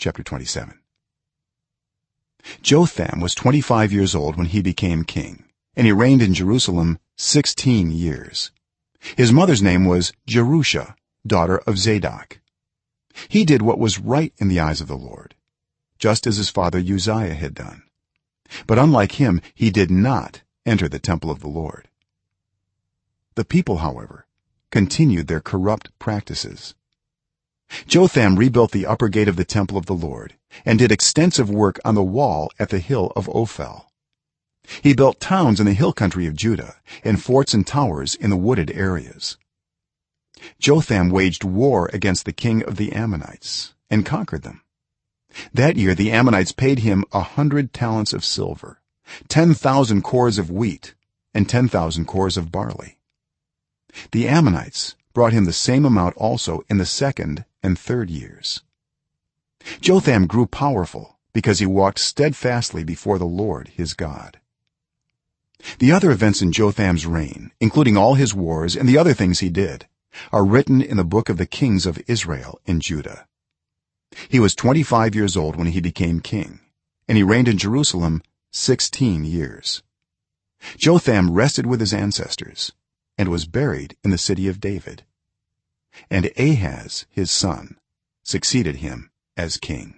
chapter 27 jotham was 25 years old when he became king and he reigned in jerusalem 16 years. His mother's name was jerusha daughter of zadok. He did what was right in the eyes of the lord just as his father uzziah had done. But unlike him he did not enter the temple of the lord. The people however continued their corrupt practices jotham rebuilt the upper gate of the temple of the lord and did extensive work on the wall at the hill of ophel. He built towns in the hill country of judah and forts and towers in the wooded areas. Jotham waged war against the king of the ammonites and conquered them. That year the ammonites paid him a 100 talents of silver 10000 cors of wheat and 10000 cors of barley. The ammonites brought him the same amount also in the second and third years. Jotham grew powerful because he walked steadfastly before the lord his god. The other events in jotham's reign including all his wars and the other things he did are written in the book of the kings of israel and judah. He was 25 years old when he became king and he reigned in jerusalem 16 years. Jotham rested with his ancestors and was buried in the city of david and ahaz his son succeeded him as king